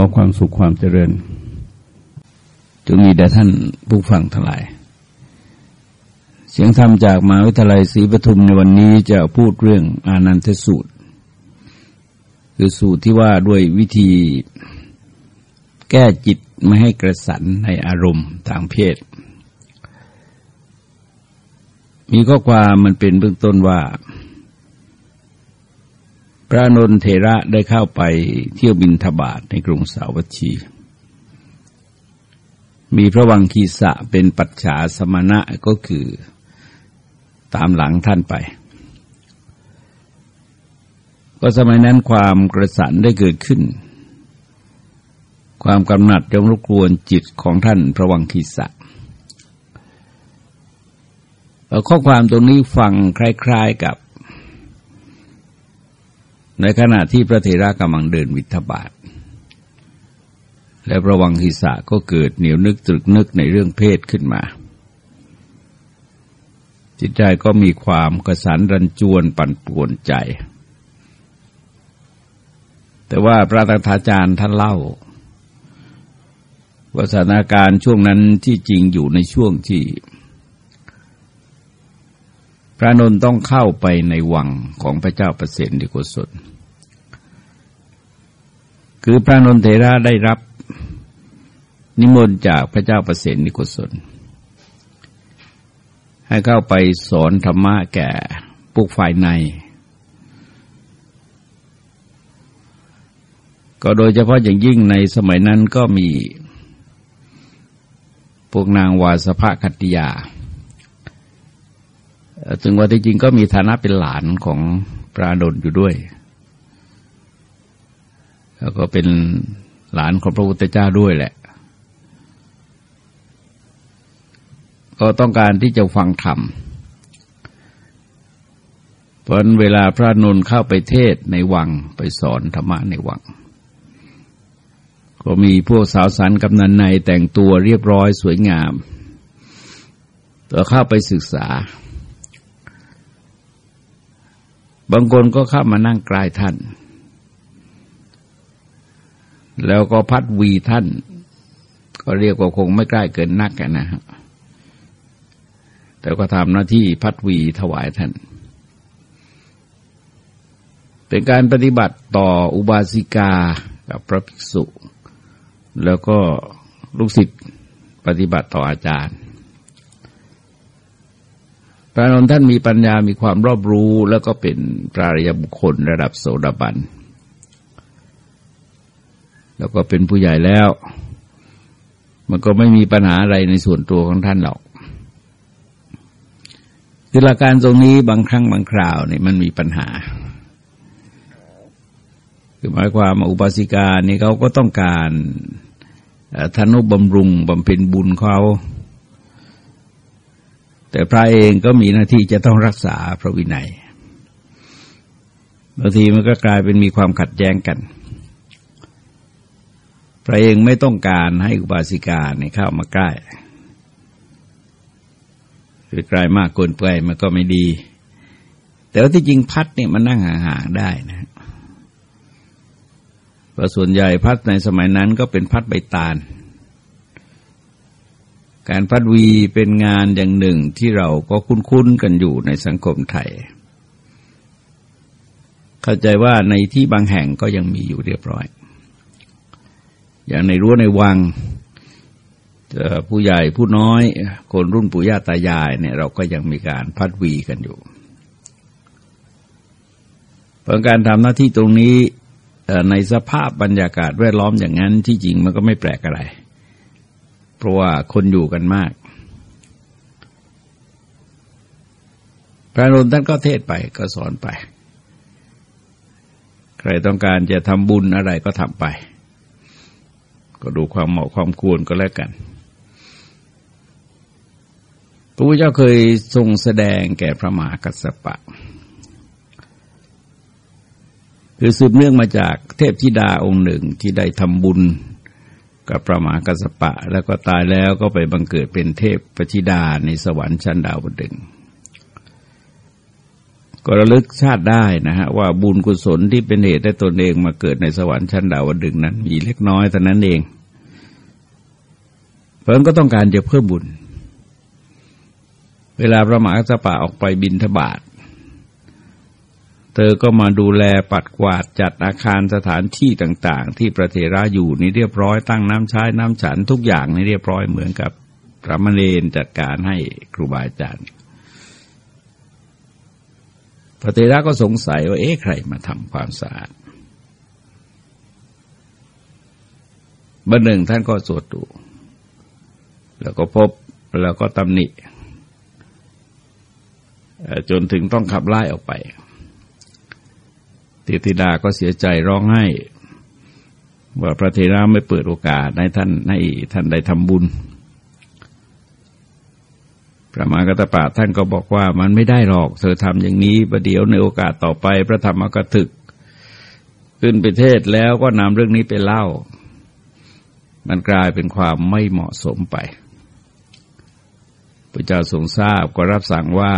อความสุขความเจริญจงมีแด่ท่านผู้ฟังทั้งหลาย เสียงธรรมจากมหาวิทยาลัยศรีปทุมในวันนี้จะพูดเรื่องอานันทสูตร คือสูตรที่ว่าด้วยวิธีแก้จิตไม่ให้กระสันในอารมณ์ทางเพศ มีข้อความมันเป็นเบื้องต้นว่า พระนนเทระได้เข้าไปเที่ยวบินทบาทในกรุงสาวัตชี มีพระวังคีสะเป็นปัจฉาสมณะก็คือตามหลังท่านไป ก็สมัยนั้นความกระสันได้เกิดขึ้น ความกำหนัดจงรบกวนจิตของท่านพระวังคีสะข้อความตรงนี้ฟังคล้าย ๆกับ ในขณะที่พระเถระกำลังเดินวิทบาท และระวังศีรษะก็เกิดเหนียวนึกตรึกนึกในเรื่องเพศขึ้นมา จิตใจก็มีความกระสันรันจวนปั่นป่วนใจ แต่ว่าพระตถาจารย์ท่านเล่าว่าสถานการณ์ช่วงนั้นที่จริงอยู่ในช่วงที่ พระนนท์ต้องเข้าไปในวังของพระเจ้าประเสนดิโกศลคือพระนนเทระได้รับนิมนต์จากพระเจ้าประเสนนิโกศลให้เข้าไปสอนธรรมะแก่พวกฝ่ายใน ก็โดยเฉพาะอย่างยิ่งในสมัยนั้นก็มีพวกนางวาสภคัตยา ถึงว่าที่จริงก็มีฐานะเป็นหลานของพระดลอยู่ด้วย แล้วก็เป็นหลานของพระพุทธเจ้าด้วยแหละ ก็ต้องการที่จะฟังธรรมเพราะเวลาพระนนเข้าไปเทศในวังไปสอนธรรมะในวัง ก็มีพวกสาวสันกำนันในแต่งตัวเรียบร้อยสวยงามตัวเข้าไปศึกษา บางคนก็เข้ามานั่งกลายท่าน แล้วก็พัดวีท่าน ก็เรียกว่าคงไม่ใกล้เกินนักกันนะครับแต่ก็ทำหน้าที่พัดวีถวายท่าน เป็นการปฏิบัติต่ออุบาสิกากับพระภิกษุ แล้วก็ลูกศิษย์ปฏิบัติต่ออาจารย์ ระนนท่านมีปัญญามีความรอบรู้แล้วก็เป็นปราริยบุคคลระดับโสดาบัน แล้วก็เป็นผู้ใหญ่แล้ว มันก็ไม่มีปัญหาอะไรในส่วนตัวของท่านหรอกคือหลักการตรงนี้บางครั้งบางคราวเนี่ยมันมีปัญหา คือหมายความอุบาสิกานี่เขาก็ต้องการธนุบำรุงบำเพ็ญบุญเขา แต่พระเองก็มีหน้าที่จะต้องรักษาพระวินัยบางทีมันก็กลายเป็นมีความขัดแย้งกัน พระเองไม่ต้องการให้อุบาสิกาเนี่ยเข้ามาใกล้คือไกลมากเกินไปมันก็ไม่ดี แต่ว่าที่จริงพัดเนี่ยมันนั่งห่างๆได้นะเพราะส่วนใหญ่พัดในสมัยนั้นก็เป็นพัดใบตาล การพัดวีเป็นงานอย่างหนึ่งที่เราก็คุ้นๆกันอยู่ในสังคมไทย เข้าใจว่าในที่บางแห่งก็ยังมีอยู่เรียบร้อย อย่างในรั้วในวังผู้ใหญ่ผู้น้อย คนรุ่นปู่ย่าตายายเนี่ยเราก็ยังมีการพัดวีกันอยู่เพราะการทำหน้าที่ตรงนี้ในสภาพบรรยากาศแวดล้อมอย่างนั้นที่จริงมันก็ไม่แปลกอะไร เพราะว่าคนอยู่กันมาก พระนนท่านก็เทศไปก็สอนไป ใครต้องการจะทำบุญอะไรก็ทำไป ก็ดูความเหมาะความควรก็แล้วกันพระพุทธเจ้าเคยทรงแสดงแก่พระมหากัสสปะคือสืบเนื่องมาจากเทพธิดาองค์หนึ่งที่ได้ทำบุญ กับพระมหากัสปะ แล้วก็ตายแล้วก็ไปบังเกิดเป็นเทพปธิดาในสวรรค์ชั้นดาวดึงก็ระลึกชาติได้นะฮะว่าบุญกุศลที่เป็นเหตุให้ตนเองมาเกิดในสวรรค์ชั้นดาวดึงนั้น มีเล็กน้อยแต่นั้นเอง เพราะก็ต้องการจะเพิ่มบุญ เวลาพระมหาสปะออกไปบินทบาท เธอก็มาดูแลปัดกวาดจัดอาคารสถานที่ต่าง ๆ ที่พระเถระอยู่นี่เรียบร้อยตั้งน้ำใช้น้ำฉันทุกอย่างนี่เรียบร้อยเหมือนกับพระมเณรจัดการให้ครูบาอาจารย์ พระเถระก็สงสัยว่าเอ๊ะใครมาทำความสะอาดบันหนึ่งท่านก็สวดดูแล้วก็พบแล้วก็ตำหนิจนถึงต้องขับไล่ออกไป เทธิดาก็เสียใจร้องไห้ว่าพระเทระไม่เปิดโอกาสให้ท่านให้ท่านได้ทำบุญ พระมากตปาท่านก็บอกว่ามันไม่ได้หรอก เธอทำอย่างนี้ประเดี๋ยวในโอกาสต่อไป พระธรรมกถึก ขึ้นไปเทศแล้วก็นำเรื่องนี้ไปเล่า มันกลายเป็นความไม่เหมาะสมไปพระเจ้าทรงทราบก็รับสั่งว่า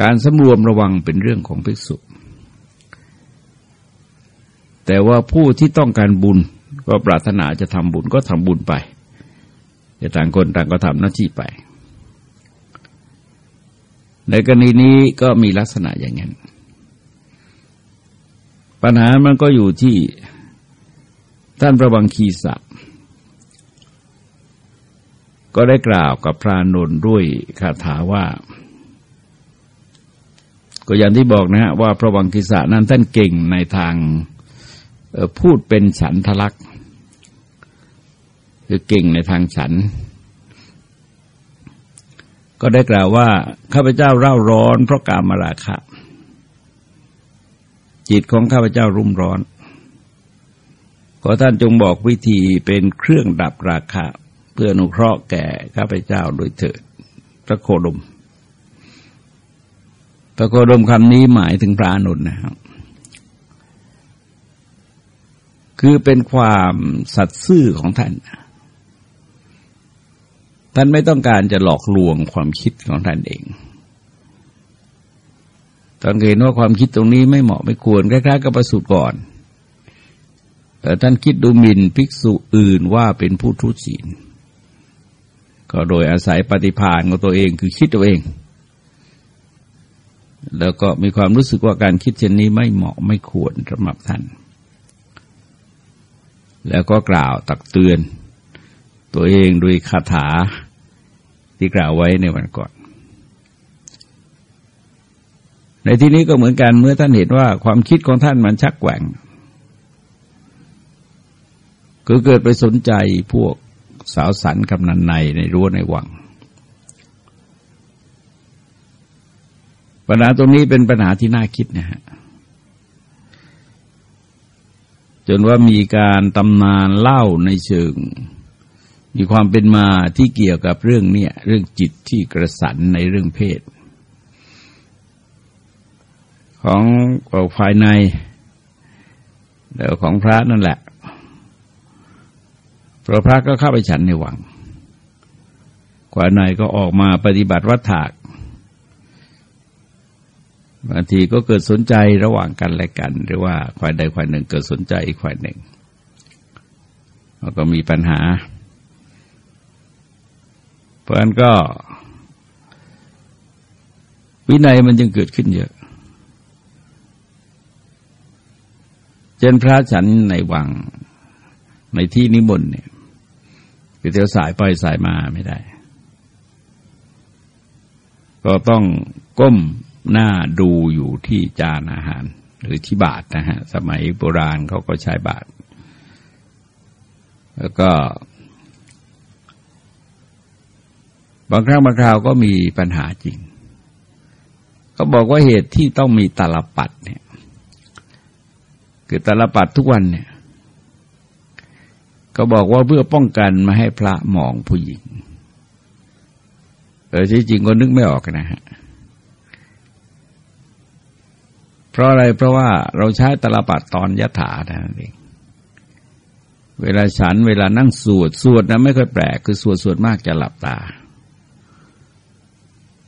การสำรวมระวังเป็นเรื่องของภิกษุ แต่ว่าผู้ที่ต้องการบุญก็ปรารถนาจะทำบุญก็ทำบุญไปแต่ต่างคนต่างก็ทำหน้าที่ไป ในกรณีนี้ก็มีลักษณะอย่างนั้น ปัญหามันก็อยู่ที่ท่านพระบังคีศักดิ์ก็ได้กล่าวกับพระนนท์ด้วยคาถาว่า ก็อย่างที่บอกนะฮะว่าพระวังคิสะนั้นท่านเก่งในทางพูดเป็นฉันทลักษ์คือเก่งในทางฉัน ก็ได้กล่าวว่าข้าพเจ้าเร่าร้อนเพราะกามราคะ จิตของข้าพเจ้ารุ่มร้อน ขอท่านจงบอกวิธีเป็นเครื่องดับราคะ เพื่ออนุเคราะห์แก่ข้าพเจ้าโดยเถิดพระโคดม พระโคดมคำนี้หมายถึงพระอนุนนะครับ คือเป็นความสัตย์ซื่อของท่าน ท่านไม่ต้องการจะหลอกลวงความคิดของท่านเองตอนเห็นว่าความคิดตรงนี้ไม่เหมาะไม่ควรคล้ายๆกับประสูตรก่อนแต่ท่านคิดดูหมิ่นภิกษุอื่นว่าเป็นผู้ทุศีลก็โดยอาศัยปฏิภาณของตัวเองคือคิดตัวเอง แล้วก็มีความรู้สึกว่าการคิดเช่นนี้ไม่เหมาะไม่ควรสำหรับท่าน แล้วก็กล่าวตักเตือน ตัวเองโดยคาถาที่กล่าวไว้ในวันก่อน ในที่นี้ก็เหมือนกันเมื่อท่านเห็นว่าความคิดของท่านมันชักแหว่งก็เกิดไปสนใจพวกสาวสันกำนันในในรั้วในวัง ปัญหาตรงนี้เป็นปัญหาที่น่าคิดนะฮะจนว่ามีการตำนานเล่าในเชิง มีความเป็นมาที่เกี่ยวกับเรื่องเนี้ยเรื่องจิตที่กระสันในเรื่องเพศ ของภายในแล้วของพระนั่นแหละพระพระก็เข้าไปฉันในวังกว่าในก็ออกมาปฏิบัติวัฏถาก บางทีก็เกิดสนใจระหว่างกันและกัน หรือว่าฝ่ายใดฝ่ายหนึ่งเกิดสนใจอีกฝ่ายหนึ่งแล้วก็มีปัญหา เพราะนั้นก็ วินัยมันจึงเกิดขึ้นเยอะเช่นพระฉันในวังในที่นิมนต์เนี่ยคือเที่ยวสายไปสายมาไม่ได้ ก็ต้องก้ม หน้าดูอยู่ที่จานอาหาร หรือที่บาทนะฮะ สมัยโบราณเขาก็ใช้บาท แล้วก็ บางครั้งบางคราวก็มีปัญหาจริงเขาบอกว่าเหตุที่ต้องมีตาลปัดเนี่ย คือตาลปัดทุกวันเนี่ย ก็บอกว่าเพื่อป้องกันไมาให้พระมองผู้หญิงเออจริงก็นึกไม่ออกนะฮะ เพราะอะไรเพราะว่าเราใช้ตลปัดตอนยถานั่นเองเวลาฉันเวลานั่งสวดสวดนะไม่ค่อยแปลกคือสวดสวดมากจะหลับตา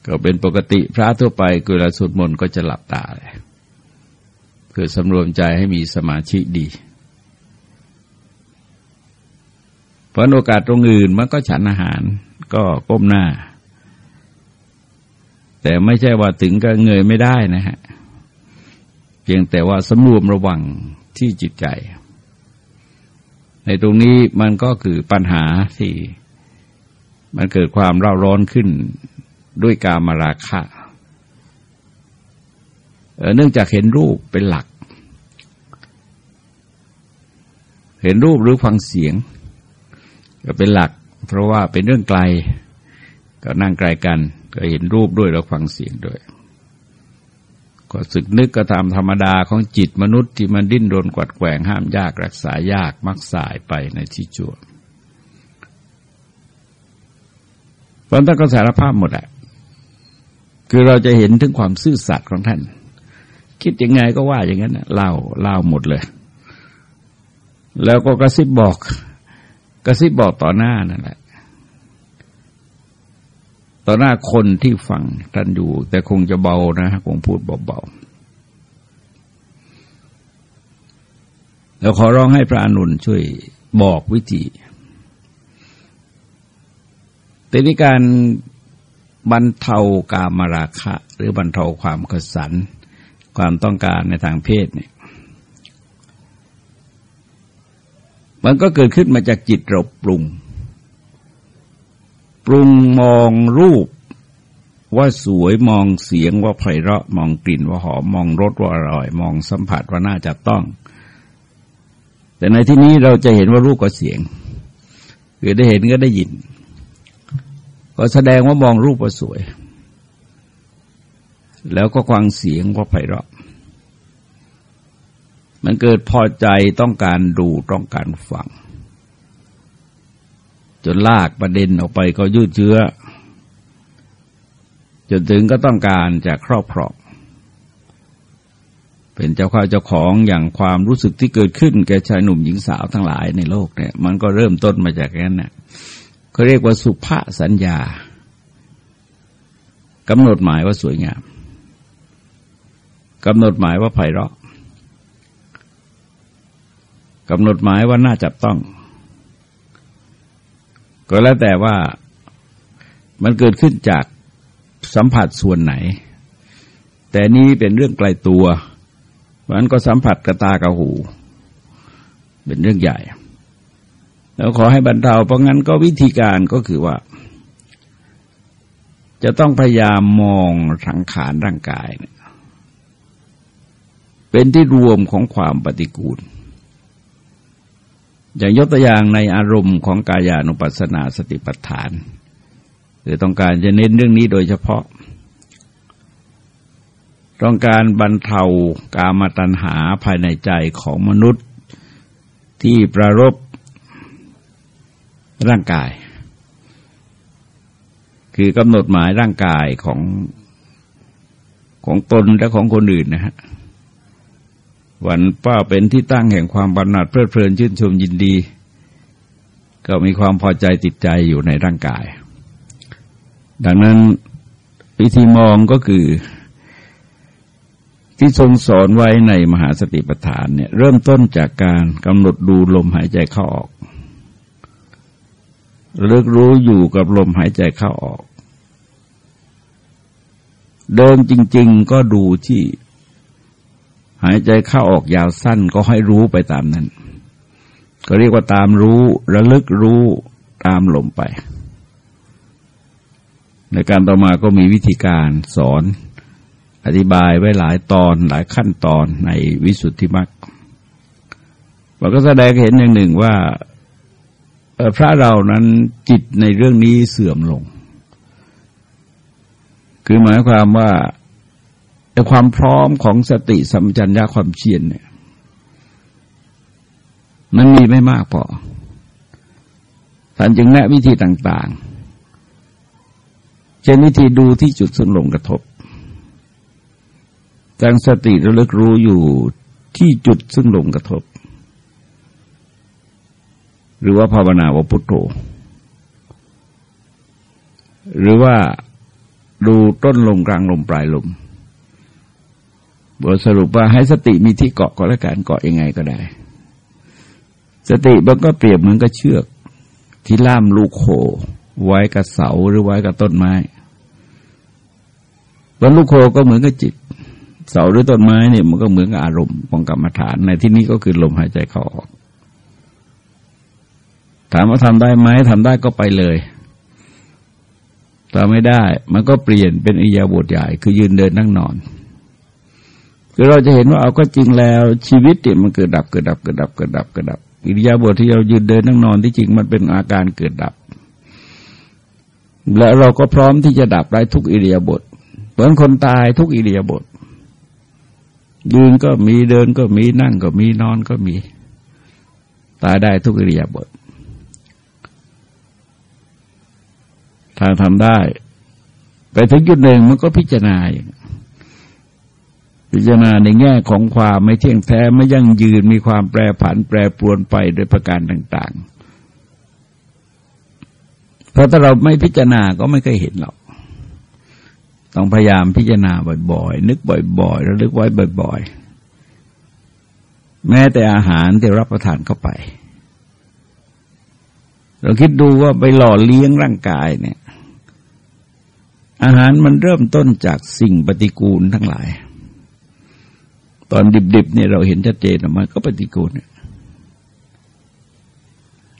ก็เป็นปกติพระทั่วไปเวลาสวดมนต์ก็จะหลับตาเลยเพื่อสำรวมใจให้มีสมาธิดีเพราะโอกาสตรงอื่นมันก็ฉันอาหารก็ก้มหน้า แต่ไม่ใช่ว่าถึงก็เงยไม่ได้นะฮะ เพียงแต่ว่าสำรวมระวังที่จิตใจ ในตรงนี้มันก็คือปัญหาที่มันเกิดความเร่าร้อนขึ้นด้วยการมาราคะเนื่องจากเห็นรูปเป็นหลัก เห็นรูปหรือฟังเสียง ก็เป็นหลัก เพราะว่าเป็นเรื่องไกล ก็นั่งไกลกัน ก็เห็นรูปด้วยแล้วฟังเสียงด้วย ก็สึกนึกก็ตามธรรมดาของจิตมนุษย์ที่มันดิ้นรนกวัดแกว่งห้ามยากรักษายากมักสายไปในที่จั่วตอนตั้งก็สารภาพหมดแหละคือเราจะเห็นถึงความซื่อสัตย์ของท่าน คิดยังไงก็ว่าอย่างนั้นเล่าเล่าหมดเลย แล้วก็กระซิบบอก กระซิบบอกต่อหน้านั่นแหละ ต่อหน้าคนที่ฟังท่านอยู่ แต่คงจะเบานะคงพูดเบาๆแล้วขอร้องให้พระอนุนช่วยบอกวิธีแต่ในการบรรเทากามราคะ หรือบรรเทาความกสัน ความต้องการในทางเพศเนี่ยมันก็เกิดขึ้นมาจากจิตเราปรุง ปรุงมองรูปว่าสวยมองเสียงว่าไพเราะมองกลิ่นว่าหอมมองรสว่าอร่อย มองสัมผัสว่าน่าจะต้อง แต่ในที่นี้เราจะเห็นว่ารูปกับเสียงคือได้เห็นก็ได้ยิน ก็แสดงว่ามองรูปว่าสวย แล้วก็ฟังเสียงว่าไพเราะ มันเกิดพอใจต้องการดูต้องการฟัง จนลากประเด็นออกไปก็ยืดเชื้อ จนถึงก็ต้องการจะครอบครองเป็นเจ้าข้าเจ้าของอย่างความรู้สึกที่เกิดขึ้น แก่ชายหนุ่มหญิงสาวทั้งหลายในโลกเนี่ย มันก็เริ่มต้นมาจากนั้นเนี่ยเขาเรียกว่าสุภาสัญญากำหนดหมายว่าสวยงามกำหนดหมายว่าไพเราะกำหนดหมายว่าน่าจับต้อง ก็แล้วแต่ว่ามันเกิดขึ้นจากสัมผัสส่วนไหน แต่นี้เป็นเรื่องไกลตัวมันก็สัมผัสกระตากระหู เป็นเรื่องใหญ่ แล้วขอให้บรรเทาเพราะงั้นก็วิธีการก็คือว่า จะต้องพยายามมองสังขารร่างกายเนี่ยเป็นที่รวมของความปฏิกูล อย่างยกตัวอย่างในอารมณ์ของกายานุปัสสนาสติปัฏฐานคือต้องการจะเน้นเรื่องนี้โดยเฉพาะ ต้องการบรรเทากามตัณหาภายในใจของมนุษย์ที่ประรบร่างกาย คือกำหนดหมายร่างกายของของตนและของคนอื่นนะฮะ วันป้าเป็นที่ตั้งแห่งความบรรณาเพลิดเพลินชื่นชมยินดี ก็มีความพอใจติดใจอยู่ในร่างกาย ดังนั้นวิธีมองก็คือ ที่ทรงสอนไว้ในมหาสติปัฏฐานเนี่ยเริ่มต้นจากการกำหนดดูลมหายใจเข้าออกเลิกรู้อยู่กับลมหายใจเข้าออก เดิมจริง ๆ ก็ดูที่ หายใจเข้าออกยาวสั้นก็ให้รู้ไปตามนั้น ก็เรียกว่าตามรู้ระลึกรู้ตามลมไป ในการต่อมาก็มีวิธีการสอนอธิบายไว้หลายตอนหลายขั้นตอนในวิสุทธิมรรคเราก็แสดงเห็นอย่างหนึ่งว่าพระเรานั้นจิตในเรื่องนี้เสื่อมลง คือหมายความว่า แต่ความพร้อมของสติสัมจัญญาความเชียนเนี่ยมันมีไม่มากพอท่านจึงแนะวิธีต่างๆ เช่นวิธีดูที่จุดซึ่งลงกระทบตั้งสติระลึกรู้อยู่ที่จุดซึ่งลงกระทบ หรือว่าภาวนาว่าพุทโธหรือว่าดูต้นลมกลางลมปลายลม สรุปว่าให้สติมีที่เกาะก็แล้วกันเกาะยังไงก็ได้ สติมันก็เปรียบเหมือนกับเชือก ที่ล่ามลูกโคไว้กับเสาหรือไว้กับต้นไม้บนลูกโคก็เหมือนกับจิต เสาหรือต้นไม้เนี่ยมันก็เหมือนกับอารมณ์ของกรรมฐานในที่นี้ก็คือลมหายใจเข้าออก ถามว่าทำได้ไหมทำได้ก็ไปเลยทำไม่ได้ มันก็เปลี่ยนเป็นอิยาบทใหญ่ คือยืนเดินนั่งนอน คือเราจะเห็นว่าเอาก็จริงแล้วชีวิตเนี่ยมันเกิดดับเกิดดับเกิดดับเกิดดับเกิดดับอิริยาบถที่เรายืนเดินนั่งนอนที่จริงมันเป็นอาการเกิดดับ และเราก็พร้อมที่จะดับได้ทุกอิริยาบถเหมือนคนตายทุกอิริยาบถยืนก็มีเดินก็มีนั่งก็มีนอนก็มี ตายได้ทุกอิริยาบถถ้าทำได้ ไปถึงจุดหนึ่งมันก็พิจารณาอย่าง พิจารณาในแง่ของความไม่เที่ยงแท้ไม่ยั่งยืนมีความแปรผันแปรปรวนไปโดยประการต่าง ๆ เพราะถ้าเราไม่พิจารณาก็ไม่เคยเห็นหรอกต้องพยายามพิจารณาบ่อย ๆ นึกบ่อยๆระลึกไว้บ่อย ๆ แม้แต่อาหารที่รับประทานเข้าไป เราคิดดูว่าไปหล่อเลี้ยงร่างกายเนี่ย อาหารมันเริ่มต้นจากสิ่งปฏิกูลทั้งหลาย ตอนดิบๆเนี่ยเราเห็นชัดเจนมันก็ปฏิกูล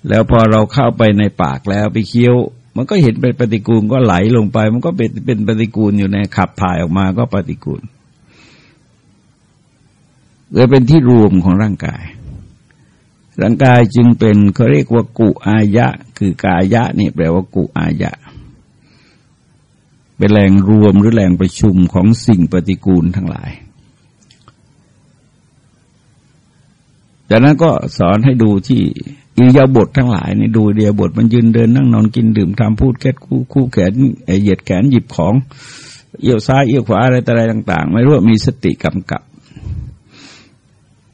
แล้วพอเราเข้าไปในปากแล้วไปเคี้ยว มันก็เห็นเป็นปฏิกูลก็ไหลลงไป มันก็เป็นเป็นปฏิกูลอยู่ในขับถ่ายออกมาก็ปฏิกูลเลยเป็นที่รวมของร่างกาย ร่างกายจึงเป็นเขาเรียกว่ากุอายะ คือกายะนี่แปลว่ากุอายะ เป็นแหล่งรวมหรือแหล่งประชุมของสิ่งปฏิกูลทั้งหลาย จากนั้นก็สอนให้ดูที่อิริยาบถททั้งหลายนี่ดูเดียบทมันยืนเดินนั่งนอนกินดื่มทำพูดแค่คู่คู่แขนเหยียดแขนหยิบของเอี่ยวซ้ายเอี่ยวขวาอะไรอะไรต่าง ๆ ไม่รู้มีสติกำกับ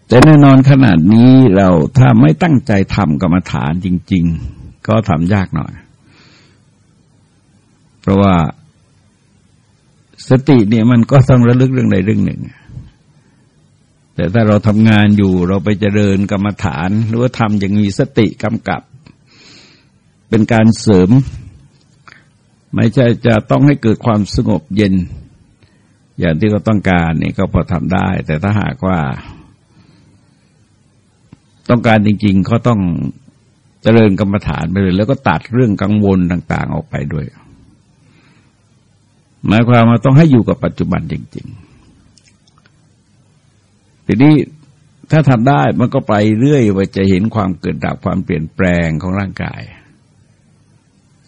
แต่แน่นอนขนาดนี้เราถ้าไม่ตั้งใจทำกรรมฐานจริง ๆ ก็ทำยากหน่อย เพราะว่าสติเนี่ยมันก็ต้องระลึกเรื่องใดเรื่องหนึ่ง แต่ถ้าเราทำงานอยู่เราไปเจริญกรรมฐาน หรือว่าทำอย่างมีสติกำกับ เป็นการเสริม ไม่ใช่จะต้องให้เกิดความสงบเย็น อย่างที่เขาต้องการนี่ก็พอทำได้ แต่ถ้าหากว่า ต้องการจริงๆเขาต้องเจริญกรรมฐานไปเลย แล้วก็ตัดเรื่องกังวลต่าง ๆ ออกไปด้วย หมายความว่าต้องให้อยู่กับปัจจุบันจริง ๆ ทีนี้ถ้าทำได้มันก็ไปเรื่อยว่าจะเห็นความเกิดดับความเปลี่ยนแปลงของร่างกาย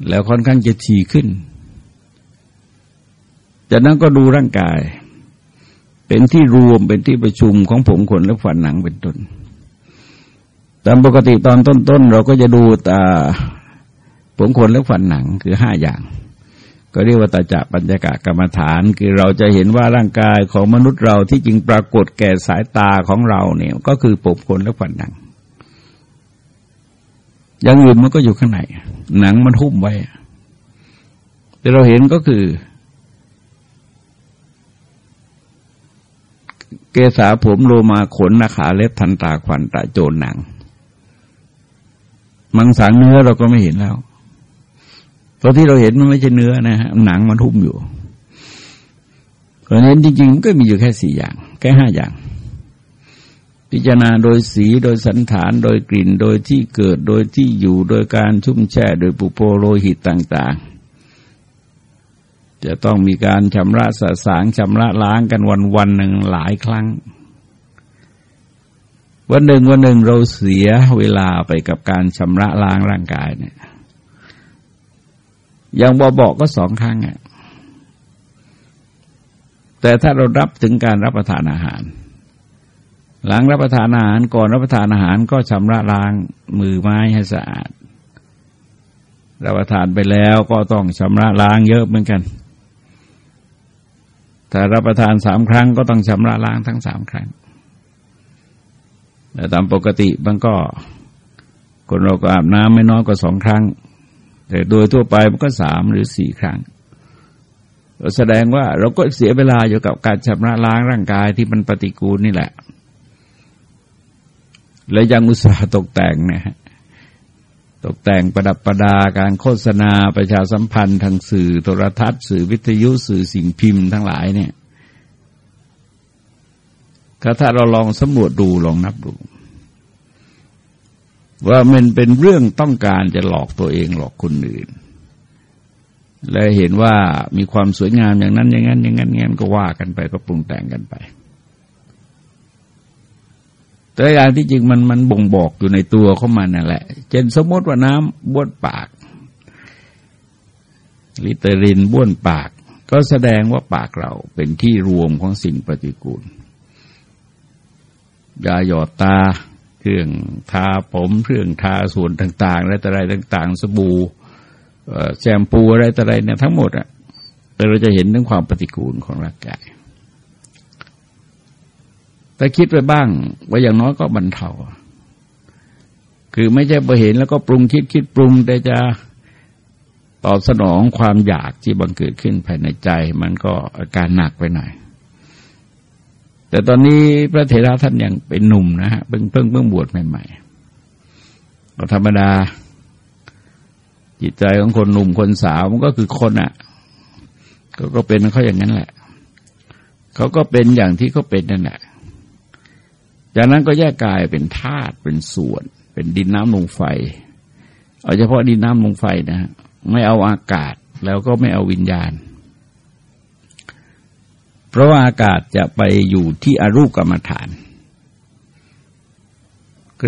แล้วค่อนข้างจะทีขึ้น จากนั้นก็ดูร่างกาย เป็นที่รวมเป็นที่ประชุมของผมขนและฝันหนังเป็นต้นตามปกติตอนต้นๆเราก็จะดูตาผมขนและฝันหนังคือห้าอย่าง ก็เรียกว่าตาจะปัญญากะกรรมฐาน คือเราจะเห็นว่าร่างกายของมนุษย์เราที่จริงปรากฏแก่สายตาของเราเนี่ยก็คือปกคนและฝันหนัง อย่างอื่นมันก็อยู่ข้างในหนังมันหุ้มไว้ แต่เราเห็นก็คือ เกษาผมโลมาขนนาขาเล็บทันตาควันตาโจนหนัง มังสังเนื้อเราก็ไม่เห็นแล้ว เพราะที่เราเห็นมันไม่ใช่เนื้อนะฮะหนังมันหุ้มอยู่เพราะนั้นจริงๆก็มีอยู่แค่สี่อย่าง แค่ห้าอย่าง พิจารณาโดยสีโดยสันฐาน โดยกลิ่น โดยที่เกิด โดยที่อยู่ โดยการชุ่มแช่ โดยปุโพโลหิตต่าง ๆ จะต้องมีการชำระสะสางชำระล้างกันวันวันหนึ่งหลายครั้ง วันหนึ่งวันหนึ่งเราเสียเวลาไปกับการชำระล้างร่างกายเนี่ย อย่างบอบอกก็สองครั้งอะแต่ถ้าเรารับถึงการรับประทานอาหาร หลังรับประทานอาหารก่อนรับประทานอาหารก็ชำระล้างมือไม้ให้สะอาด รับประทานไปแล้วก็ต้องชำระล้างเยอะเหมือนกันถ้ารับประทานสามครั้งก็ต้องชำระล้างทั้งสามครั้งแต่ตามปกติมันก็คนเราก็อาบน้ำไม่น้อยกว่าสองครั้ง แต่โดยทั่วไปมันก็สามหรือสี่ครั้ง แสดงว่าเราก็เสียเวลาอยู่กับการชำระล้างร่างกายที่มันปฏิกูลนี่แหละ และยังอุตสาห์ตกแต่งนะฮะตกแต่งประดับประดาการโฆษณาประชาสัมพันธ์ทางสื่อโทรทัศน์ สื่อวิทยุสื่อสิ่งพิมพ์ทั้งหลายเนี่ยถ้าเราลองสำรวจดูลองนับดู ว่ามันเป็นเรื่องต้องการจะหลอกตัวเองหลอกคนอื่น และเห็นว่ามีความสวยงามอย่างนั้น อย่างนั้น อย่างนั้นอย่างนั้นก็ว่ากันไปก็ปรุงแต่งกันไป แต่อย่างที่จริงมันมันบ่งบอกอยู่ในตัวของมันนั่นแหละ เช่นสมมติว่าน้ำบ้วนปาก ลิเตอรินบ้วนปาก ก็แสดงว่าปากเราเป็นที่รวมของสิ่งปฏิกูลยาหยอดตา เครื่องทาผมเครื่องทาส่วนต่างๆ และอะไรต่าง ๆ สบู่แชมพูอะไรต่อะไรเนี่ยทั้งหมดอะเราจะเห็นถึงความปฏิกูลของร่างกายแต่คิดไปบ้าง ว่าอย่างน้อยก็บรรเทา คือไม่ใช่พอเห็นแล้วก็ปรุงคิดคิดปรุงแต่จะตอบสนองความอยากที่บังเกิดขึ้นภายในใจ มันก็อาการหนักไปหน่อย แต่ตอนนี้พระเถระท่านยังเป็นหนุ่มนะฮะเพิ่งเพิ่งเพิ่งบวชใหม่ๆก็ธรรมดา จิตใจของคนหนุ่มคนสาวมันก็คือคนอะ่ะก็ก็เป็นเขาอย่างนั้นแหละ เขาก็เป็นอย่างที่เขาเป็นนั่นแหละ จากนั้นก็แยกกายเป็นธาตุเป็นส่วน เป็นดินน้ำลมไฟ เอาเฉพาะดินน้ำลมไฟนะ ไม่เอาอากาศแล้วก็ไม่เอาวิญญาณ เพราะว่าอากาศจะไปอยู่ที่อรูปกรรมฐาน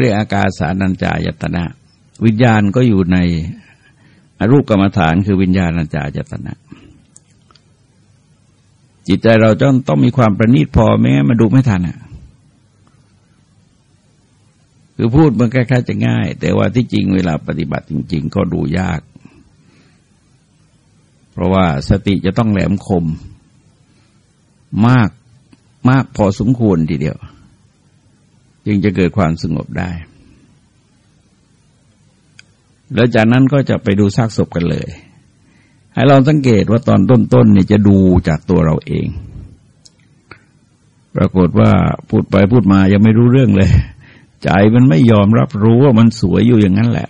เรียกอากาศสานัญจายตนะ วิญญาณก็อยู่ในอรูปกรรมฐานคือวิญญาณัญจายตนะ จิตใจเราต้องต้องมีความประณีตพอไม่งั้นมาดูไม่ทันอะคือพูดมันคล้ายๆจะง่าย แต่ว่าที่จริงเวลาปฏิบัติจริง ๆ ก็ดูยาก เพราะว่าสติจะต้องแหลมคม มากมากพอสมควรทีเดียว จึงจะเกิดความสงบได้ แล้วจากนั้นก็จะไปดูซากศพกันเลย ให้เราสังเกตว่าตอนต้นๆเนี่ยจะดูจากตัวเราเอง ปรากฏว่าพูดไปพูดมายังไม่รู้เรื่องเลย ใจมันไม่ยอมรับรู้ว่ามันสวยอยู่อย่างนั้นแหละ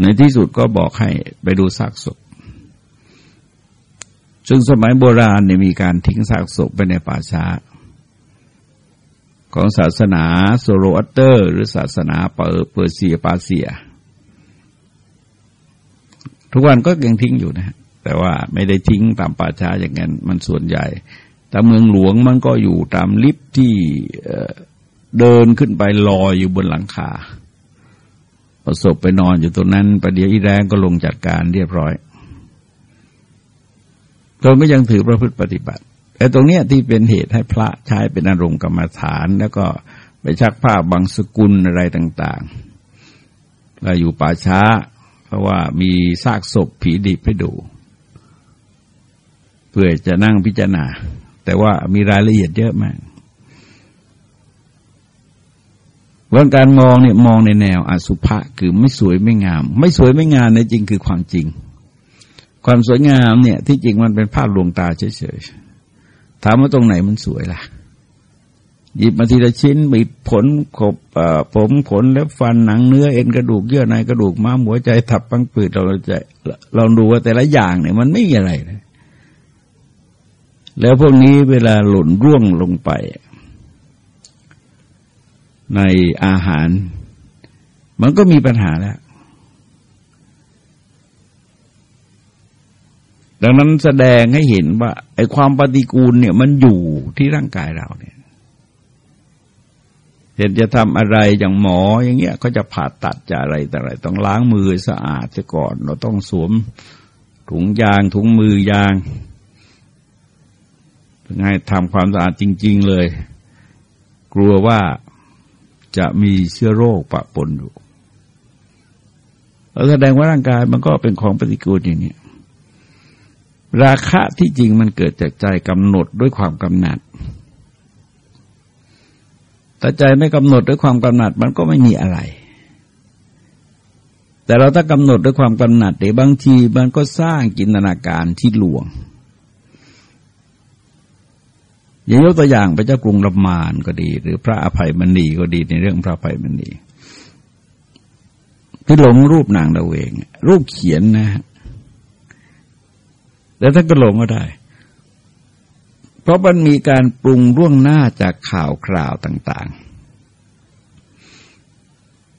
ในที่สุดก็บอกให้ไปดูซากศพ ซึ่งสมัยโบราณเนี่ยมีการทิ้งซากศพไปในป่าช้า ของศาสนาโซโรอัตเตอร์ หรือศาสนาเปอร์เปอร์เซียปาเซีย ทุกวันก็ยังทิ้งอยู่นะ แต่ว่าไม่ได้ทิ้งตามป่าช้าอย่างนั้น มันส่วนใหญ่ แต่เมืองหลวงมันก็อยู่ตามลิฟที่เดินขึ้นไปลอยอยู่บนหลังคาประสบไปนอนอยู่ตรงนั้นประเดี๋ยวอีแรงก็ลงจัดการเรียบร้อย ตนก็ยังถือประพฤติปฏิบัติแต่ตรงเนี้ยที่เป็นเหตุให้พระใช้เป็นอารมณ์กรรมฐาน แล้วก็ไปชักผ้าบางสกุลอะไรต่างๆเราอยู่ป่าช้า เพราะว่ามีซากศพผีดิบให้ดูเพื่อจะนั่งพิจารณา แต่ว่ามีรายละเอียดเยอะมากวันการมองเนี่ยมองในแนวอสุภะคือไม่สวยไม่งาม ไม่สวยไม่งามในจริงคือความจริง ความสวยงามเนี่ย ที่จริงมันเป็นภาพลวงตาเฉยๆ ถามว่าตรงไหนมันสวยล่ะ หยิบมาทีละชิ้นมีผลขบผมขนและฟันหนังเนื้อเอ็นกระดูกเยื่อในกระดูกม้ามหัวใจถับปังปืดเราจะลองดูว่าแต่ละอย่างเนี่ยมันไม่มีอะไรเลยแล้วพวกนี้เวลาหล่นร่วงลงไป ในอาหาร มันก็มีปัญหาแล้ว ดังนั้นแสดงให้เห็นว่าไอ้ความปฏิกูลเนี่ยมันอยู่ที่ร่างกายเราเนี่ยเห็นจะทำอะไรอย่างหมออย่างเงี้ยก็จะผ่าตัดจะอะไรแต่อะไร ต้องล้างมือสะอาดซะก่อน เราต้องสวมถุงยางถุงมือยางให้ทำความสะอาดจริง ๆเลย กลัวว่าจะมีเชื้อโรคปะปนอยู่แสดงว่าร่างกายมันก็เป็นของปฏิกูลอย่างนี้ ราคะที่จริงมันเกิดจากใจกำหนดด้วยความกำหนัดแต่ใจไม่กำหนดด้วยความกำหนัดมันก็ไม่มีอะไร แต่เราถ้ากำหนดด้วยความกำหนัดเดี๋ยวบางทีมันก็สร้างจินตนาการที่ลวง อย่างยกตัวอย่างพระเจ้ากรุงรมานก็ดี หรือพระอภัยมณีก็ดีในเรื่องพระอภัยมณีที่หลงรูปนางดาวเองรูปเขียนนะ แล้วท่านก็หลงก็ได้ เพราะมันมีการปรุงร่วงหน้าจากข่าวคราวต่าง ๆ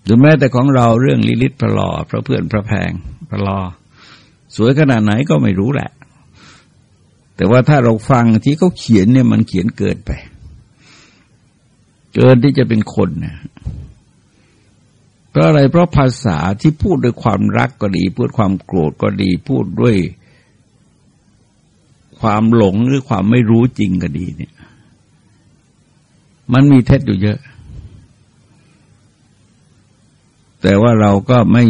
หรือแม้แต่ของเราเรื่องลิลิตพระลอพระเพื่อนพระแพงพระลอ สวยขนาดไหนก็ไม่รู้แหละ แต่ว่าถ้าเราฟังที่เขาเขียนเนี่ยมันเขียนเกินไป เกินที่จะเป็นคนนะเพราะอะไรเพราะภาษาที่พูดด้วยความรักก็ดี พูดความโกรธก็ดี พูดด้วย ความหลงหรือความไม่รู้จริงก็ดีเนี่ย มันมีเท็จอยู่เยอะ แต่ว่าเราก็ไม่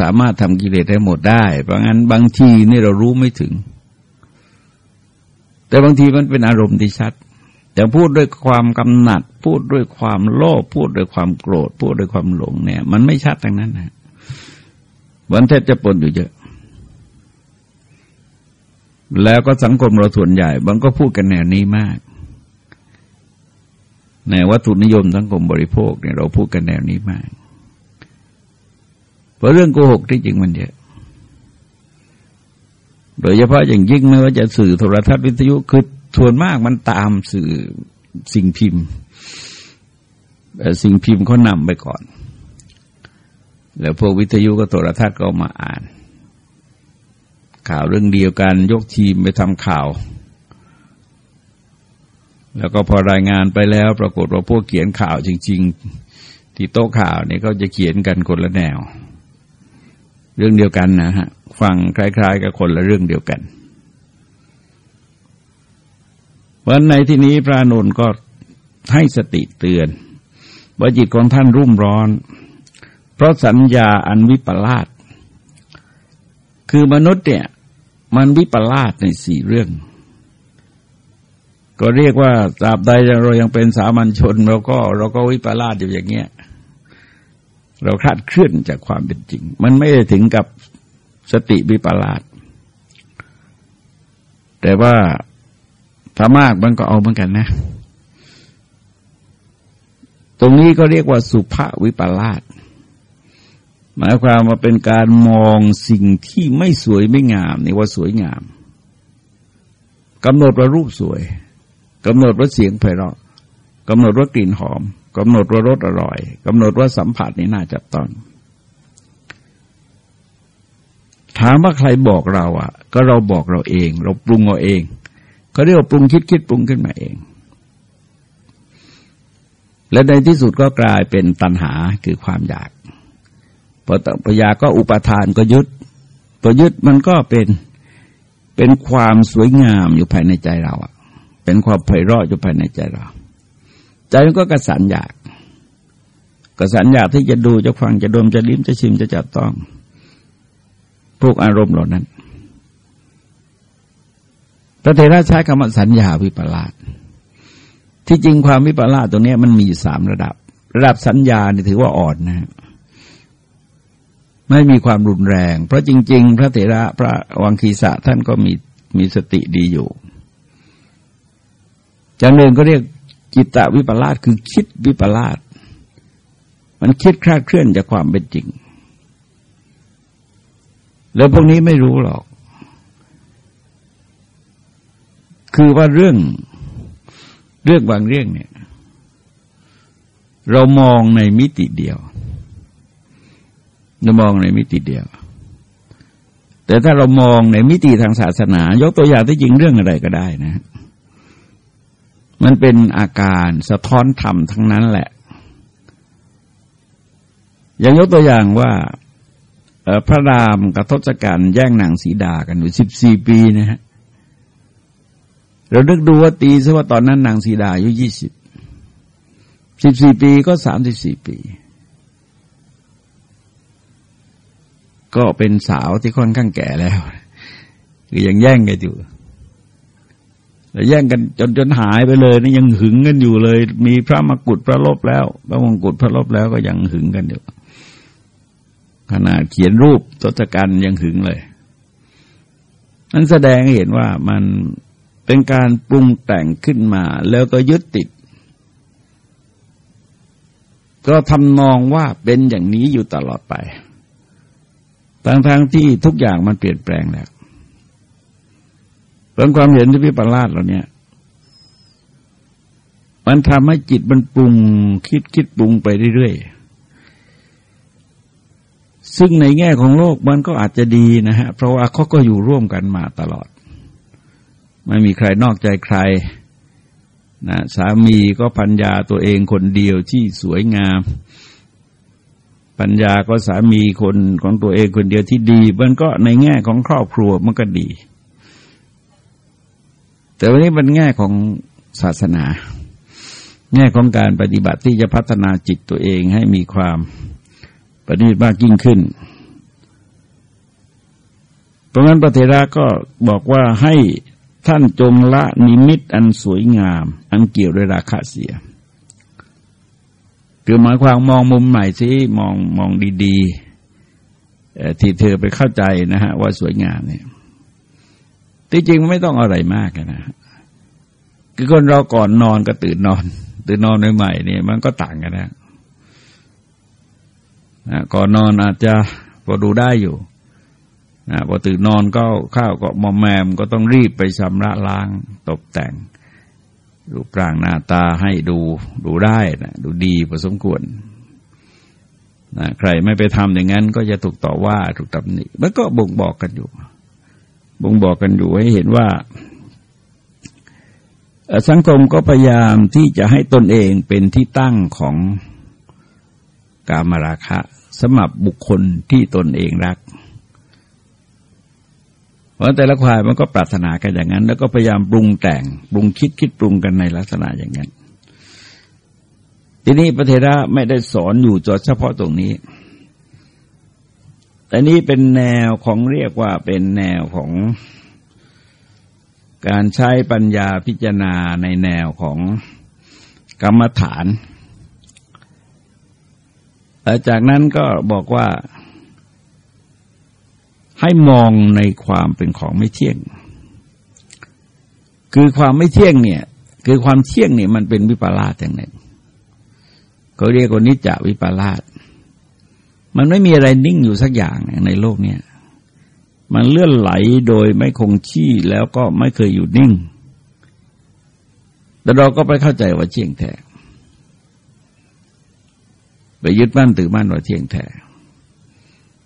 สามารถทำกิเลสได้หมดได้ เพราะงั้นบางทีนี่เรารู้ไม่ถึง แต่บางทีมันเป็นอารมณ์ที่ชัด แต่พูดด้วยความกำหนัด พูดด้วยความโลภพูดด้วยความโกรธ พูดด้วยความหลงเนี่ย มันไม่ชัดทั้งนั้นนะวันเทศจะปนอยู่เยอะ แล้วก็สังคมเราส่วนใหญ่บางก็พูดกันแนวนี้มาก ในวัตถุนิยมสังคมบริโภคเนี่ยเราพูดกันแนวนี้มาก เพราะเรื่องโกหกที่จริงมันเยอะ โดยเฉพาะอย่างยิ่งไม่ว่าจะสื่อโทรทัศน์วิทยุคือส่วนมากมันตามสื่อสิ่งพิมพ์ สิ่งพิมพ์เขานำไปก่อน แล้วพวกวิทยุก็โทรทัศน์ก็มาอ่าน ข่าวเรื่องเดียวกัน ยกทีมไปทำข่าว แล้วก็พอรายงานไปแล้ว ปรากฏว่าพวกเขียนข่าวจริง ๆ ที่โต๊ะข่าวเนี่ยก็จะเขียนกันคนละแนว เรื่องเดียวกันนะฮะฟังคล้าย ๆ กับคนละเรื่องเดียวกันวันในที่นี้พระนนท์ก็ให้สติเตือนว่าจิตของท่านรุ่มร้อน เพราะสัญญาอันวิปลาส คือมนุษย์เนี่ย มันวิปลาสในสี่เรื่อง ก็เรียกว่าตราบใดเรายังเป็นสามัญชน เราก็เราก็วิปลาสอยู่อย่างเงี้ยเราคลาดเคลื่อนจากความเป็นจริง มันไม่ได้ถึงกับสติวิปลาสแต่ว่าถ้ามากมันก็เอาเหมือนกันนะ ตรงนี้ก็เรียกว่าสุภาวิปลาส หมายความว่าเป็นการมองสิ่งที่ไม่สวยไม่งามนี่ว่าสวยงามกำหนดว่ารูปสวยกำหนดว่าเสียงไพเราะกำหนดว่ากลิ่นหอมกำหนดว่ารสอร่อยกำหนดว่าสัมผัสนี่น่าจับต้องถามว่าใครบอกเราอะ ก็เราบอกเราเอง เราปรุงเอาเองเขาเรียกว่าปรุงคิดคิดปรุงขึ้นมาเอง และในที่สุดก็กลายเป็นตัณหาคือความอยาก พอตัพยาก็อุปทานก็ยึดตัวยึดมันก็เป็นเป็นความสวยงามอยู่ภายในใจเราอะเป็นความไพเราะอยู่ภายในใจเรา ใจมันก็กระสันอยากกระสันอยากที่จะดูจะฟังจะดมจะลิ้มจะชิมจะจับต้อง พวกอารมณ์เหล่านั้น พระเทระใช้คำว่าสัญญาวิปลาสที่จริงความวิปลาสตรงนี้มันมีสามระดับ ระดับสัญญาเนี่ถือว่าอ่อนนะ ไม่มีความรุนแรง เพราะจริง ๆ พระเถระพระวังคีสะท่านก็มีมีสติดีอยู่จังเดินก็เรียกจิตตวิปลาสคือคิดวิปลาสมันคิดคลาดเคลื่อนจากความเป็นจริง แล้วพวกนี้ไม่รู้หรอก คือว่าเรื่องเรื่องบางเรื่องเนี่ย เรามองในมิติเดียว เรามองในมิติเดียว แต่ถ้าเรามองในมิติทางศาสนา ยกตัวอย่างที่จริงเรื่องอะไรก็ได้นะ มันเป็นอาการสะท้อนธรรมทั้งนั้นแหละ อย่างยกตัวอย่างว่าพระรามกับทศกัณฐ์แย่งนางสีดากันอยู่สิบสี่ปีนะฮะเราดึกดูว่าตีซะว่าตอนนั้นนางสีดาอายุยี่สิบสิบสี่ปีก็สามสิบสี่ปี ก็เป็นสาวที่ค่อนข้างแก่แล้วคือยังแย่งกันอยู่แล้วแย่งกันจนจนหายไปเลยนี่ยังหึงกันอยู่เลย มีพระมกุฎพระลบแล้ว พระมงกุฎพระลบแล้วก็ยังหึงกันอยู่ขนาดเขียนรูปทศกัณฐ์ยังหึงเลยนั้นแสดงให้เห็นว่ามันเป็นการปรุงแต่งขึ้นมาแล้วก็ยึดติด ก็ทำนองว่าเป็นอย่างนี้อยู่ตลอดไป ทั้งๆทที่ทุกอย่างมันเปลี่ยนแปลงแล้วเรื่องความเห็นที่พิปลาสเราเนี่ยมันทำให้จิตมันปรุงคิดคิดปรุงไปเรื่อยๆ ซึ่งในแง่ของโลกมันก็อาจจะดีนะฮะ เพราะว่าเขาก็อยู่ร่วมกันมาตลอด ไม่มีใครนอกใจใครนะสามีก็พัญญาตัวเองคนเดียวที่สวยงาม ปัญญาก็สามีคนของตัวเองคนเดียวที่ดี มันก็ในแง่ของครอบครัวมันก็ดี แต่วันนี้เป็นแง่ของศาสนา แง่ของการปฏิบัติที่จะพัฒนาจิตตัวเองให้มีความประณีตมากยิ่งขึ้น เพราะงั้นพระเทระก็บอกว่าให้ท่านจงละนิมิตอันสวยงาม อันเกี่ยวด้วยราคะเสีย คือหมายความมองมุมใหม่สิมองมองดีๆที่เธอไปเข้าใจนะฮะว่าสวยงามเนี่ยที่จริงไม่ต้องอะไรมากนะคือคนเราก่อนนอนก็ตื่นนอน ตื่นนอนใหม่ๆเนี่ยมันก็ต่างกันนะนะก่อนนอนอาจจะพอดูได้อยู่นะพอตื่นนอนก็ข้าวก็มอมแมมก็ต้องรีบไปชำระล้างตกแต่ง รูปร่างหน้าตาให้ดูดูได้นะดูดีพอสมควรนะใครไม่ไปทำอย่างนั้น ก็จะถูกต่อว่าถูกตำหนิมันก็บ่งบอกกันอยู่ บ่งบอกกันอยู่ให้เห็นว่า สังคมก็พยายามที่จะให้ตนเองเป็นที่ตั้งของกามราคะสำหรับบุคคลที่ตนเองรัก ราะแต่ละควายมันก็ปรารถนากันอย่างนั้น แล้วก็พยายามปรุงแต่งปรุงคิดคิดปรุงกันในลักษณะอย่างนั้น ทีนี้พระเทระไม่ได้สอนอยู่จดเฉพาะตรงนี้แต่นี้เป็นแนวของเรียกว่าเป็นแนวของการใช้ปัญญาพิจารณาในแนวของกรรมฐาน จากนั้นก็บอกว่า ให้มองในความเป็นของไม่เที่ยง คือความไม่เที่ยงเนี่ย คือความเที่ยงเนี่ยมันเป็นวิปลาสอย่างหนึ่งเขาเรียกว่านิจจวิปลาสมันไม่มีอะไรนิ่งอยู่สักอย่างในโลกเนี่ย มันเลื่อนไหลโดยไม่คงที่แล้วก็ไม่เคยอยู่นิ่ง แต่เราก็ไปเข้าใจว่าเที่ยงแท้ไปยึดมั่นถือมั่นว่าเที่ยงแท้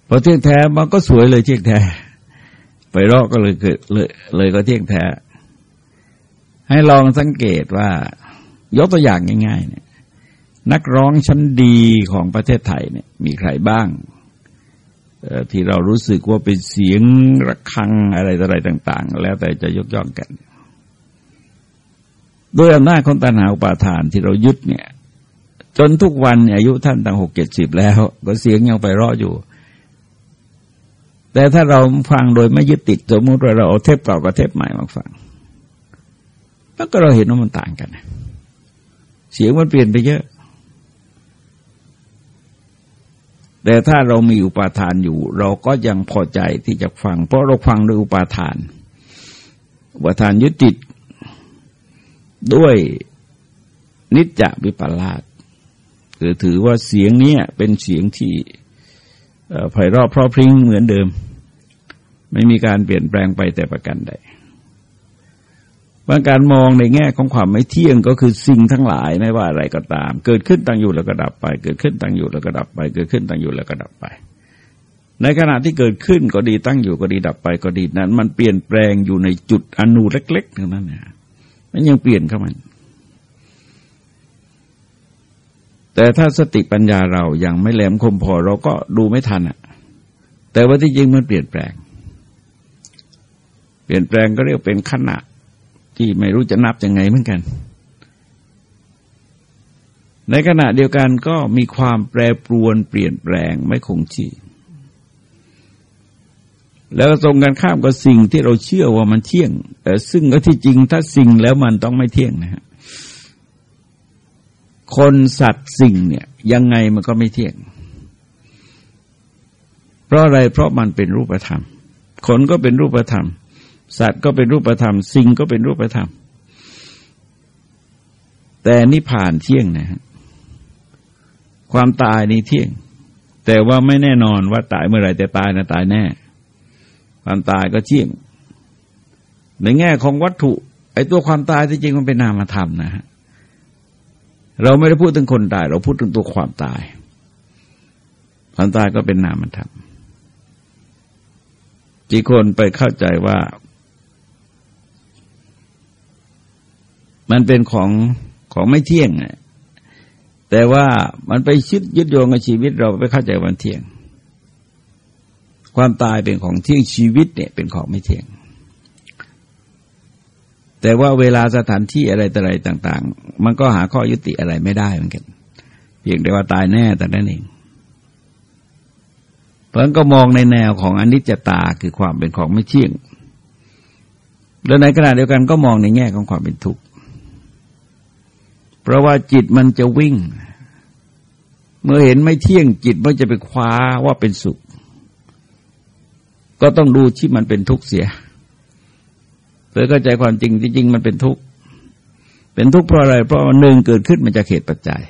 พอเที่ยงแท้มันก็สวยเลยเที่ยงแท้ ไปรอกก็เลยเกิดเลยเลยก็เที่ยงแท้ ให้ลองสังเกตว่า ยกตัวอย่างง่าย ๆ เนี่ย นักร้องชั้นดีของประเทศไทยเนี่ย มีใครบ้างที่เรารู้สึกว่าเป็นเสียงระฆังอะไรอะไรต่าง ๆ แล้วแต่จะยกย่องกันด้วยอำนาจของตัณหาอุปาทานที่เรายึดเนี่ย จนทุกวันอายุท่านตั้งหกเจ็ดสิบแล้ว ก็เสียงยังไปรออยู่ แต่ถ้าเราฟังโดยไม่ยึดติดสมมติว่าเราเอาเทปเก่ากับเทปใหม่มาฟังแล้วก็เราเห็นว่ามันต่างกัน เสียงมันเปลี่ยนไปเยอะ แต่ถ้าเรามีอุปาทานอยู่ เราก็ยังพอใจที่จะฟัง เพราะเราฟังด้วยอุปาทาน อุปาทานยึดติดด้วยนิจจวิปลาสคือถือว่าเสียงนี้เป็นเสียงที่ ไพเราะเพราะพริ้งเหมือนเดิม ไม่มีการเปลี่ยนแปลงไปแต่ประกันใดว่าการมองในแง่ของความไม่เที่ยงก็คือสิ่งทั้งหลายไม่ว่าอะไรก็ตาม เกิดขึ้นตั้งอยู่แล้วก็ดับไป เกิดขึ้นตั้งอยู่แล้วก็ดับไป เกิดขึ้นตั้งอยู่แล้วก็ดับไป ในขณะที่เกิดขึ้นก็ดีตั้งอยู่ก็ดีดับไปก็ดีนั้น มันเปลี่ยนแปลงอยู่ในจุดอนูเล็กๆเท่านั้นเนี่ยมันยังเปลี่ยนเข้ามัน แต่ถ้าสติปัญญาเรายัางไม่แหลมคมพอเราก็ดูไม่ทันอะแต่ว่าที่จริงมันเปลี่ยนแปลง เปลี่ยนแปลงก็เรียกเป็นขณะที่ไม่รู้จะนับยังไงเหมือนกัน ในขณะเดียวกันก็มีความแปรปรวนเปลี่ยนแปลงไม่คงที่ แล้วตรงกันข้ามกับสิ่งที่เราเชื่อว่ามันเที่ยง แต่ซึ่งก็ที่จริงถ้าสิ่งแล้วมันต้องไม่เที่ยงนะฮะ คนสัตว์สิ่งเนี่ยยังไงมันก็ไม่เที่ยง เพราะอะไรเพราะมันเป็นรูปธรรมขนก็เป็นรูปธรรม สัตว์ก็เป็นรูปธรรม สิ่งก็เป็นรูปธรรม แต่นิพพานเที่ยงนะฮะความตายนี่เที่ยง แต่ว่าไม่แน่นอนว่าตายเมื่อไหร่แต่ตายนะตายแน่ ความตายก็เที่ยง ในแง่ของวัตถุ ไอ้ตัวความตายที่จริงมันเป็นนามธรรมนะฮะ เราไม่ได้พูดถึงคนตาย เราพูดถึงตัวความตายความตายก็เป็นนามธรรมที่คนไปเข้าใจว่า มันเป็นของของไม่เที่ยงแต่ว่ามันไปชิดยึดโยงกับชีวิตเราไปเข้าใจวันเที่ยง ความตายเป็นของเที่ยงชีวิตเนี่ยเป็นของไม่เที่ยง แต่ว่าเวลาสถานที่อะไรต่อะไรต่าง ๆ มันก็หาข้อยุติอะไรไม่ได้เหมือนกัน เพียงแต่ว่าตายแน่แต่นั่นเองเพราะก็มองในแนวของอนิจจตาคือความเป็นของไม่เที่ยง แล้วในขณะเดียวกันก็มองในแง่ของความเป็นทุกข์ เพราะว่าจิตมันจะวิ่ง เมื่อเห็นไม่เที่ยงจิตมันจะไปคว้าว่าเป็นสุข ก็ต้องดูที่มันเป็นทุกข์เสีย เพื่อเข้าใจความจริงจริง ๆ มันเป็นทุกข์เป็นทุกข์เพราะอะไร เพราะหนึ่งเกิดขึ้นมันจะเหตุปัจจัย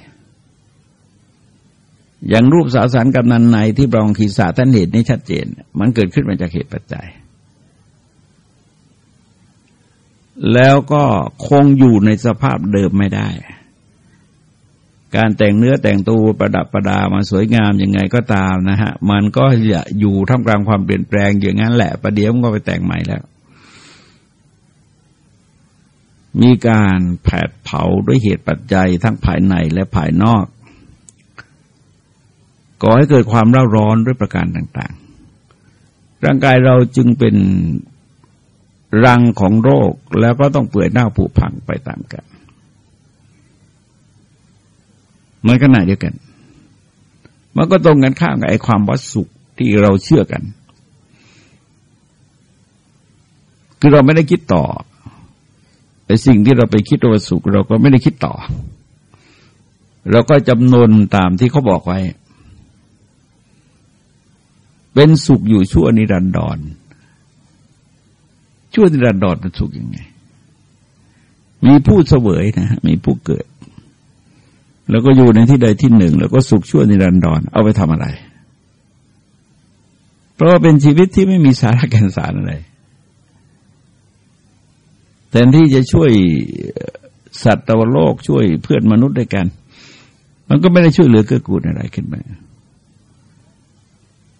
อย่างรูปสาสารกำนันในที่บรองขีสาท่านเห็นนี่ชัดเจน มันเกิดขึ้นมาจากเหตุปัจจัย แล้วก็คงอยู่ในสภาพเดิมไม่ได้ การแต่งเนื้อแต่งตัวประดับประดามาสวยงามยังไงก็ตามนะฮะ มันก็จะอยู่ท่ามกลางความเปลี่ยนแปลงอย่างนั้นแหละประเดี๋ยวมันก็ไปแต่งใหม่แล้ว มีการแผดเผาด้วยเหตุปัจจัยทั้งภายในและภายนอก ก่อให้เกิดความร้าร้อนด้วยประการต่างๆ ร่างกายเราจึงเป็นรังของโรคแล้วก็ต้องเปื่อยเน่าผุพังไปตามกันเหมือนขนาดเดียวกัน มันก็ตรงกันข้ามกับไอ้ความวัสุขที่เราเชื่อกัน คือเราไม่ได้คิดต่อ ไอ้สิ่งที่เราไปคิดว่าสุขเราก็ไม่ได้คิดต่อ เราก็จำนวนตามที่เขาบอกไว้ เป็นสุขอยู่ชั่วนิรันดรชั่วนิรันดรเป็นสุขยังไง มีผู้เสวยนะมีผู้เกิด แล้วก็อยู่ในที่ใดที่หนึ่ง แล้วก็สุขชั่วนิรันดรเอาไปทำอะไร เพราะว่าเป็นชีวิตที่ไม่มีสาระแก่นสารอะไร ทนที่จะช่วยสัตว์ตวโลกช่วยเพื่อนมนุษย์ด้วยกัน มันก็ไม่ได้ช่วยเหลือเกื้อกูลอะไรขึ้นมา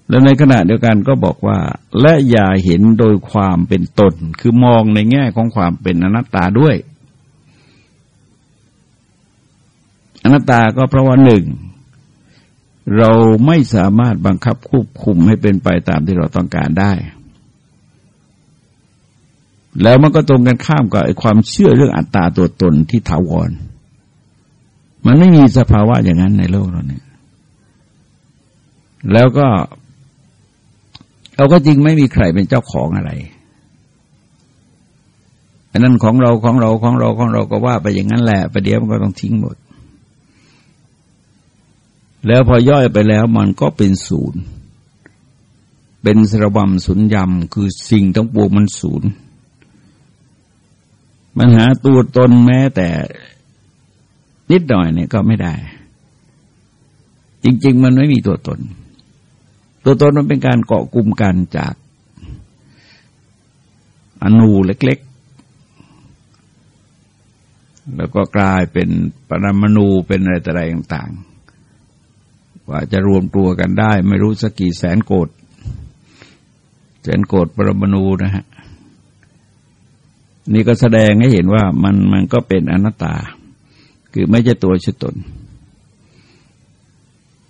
แล้วในขณะเดียวกันก็บอกว่า และอย่าเห็นโดยความเป็นตน คือมองในแง่ของความเป็นอนัตตาด้วย อนัตตาก็เพราะว่าหนึ่ง เราไม่สามารถบังคับควบคุมให้เป็นไปตามที่เราต้องการได้ แล้วมันก็ตรงกันข้ามกับความเชื่อเรื่องอัตตาตัวตนที่ถาวร มันไม่มีสภาวะอย่างนั้นในโลกเราเนี่ย แล้วก็เราก็จริงไม่มีใครเป็นเจ้าของอะไรอันนั้นของเราของเราของเราของเราก็ว่าไปอย่างนั้นแหละประเดี๋ยวมันก็ต้องทิ้งหมด แล้วพอย่อยไปแล้วมันก็เป็นศูนย์ เป็นสระบำศูนย์ยำคือสิ่งทั้งปวงมันศูนย์ มันหาตัวตนแม้แต่นิดหน่อยเนี่ยก็ไม่ได้ จริง ๆ มันไม่มีตัวตน ตัวตนมันเป็นการเกาะกลุ่มกันจากอนูเล็ก ๆ แล้วก็กลายเป็นปรมาณูเป็นอะไรต่อะไรต่างๆ ว่าจะรวมตัวกันได้ ไม่รู้สักกี่แสนโกดแสนโกดปรมาณูนะฮะ นี่ก็แสดงให้เห็นว่ามันมันก็เป็นอนัตตา คือไม่ใช่ตัวชตน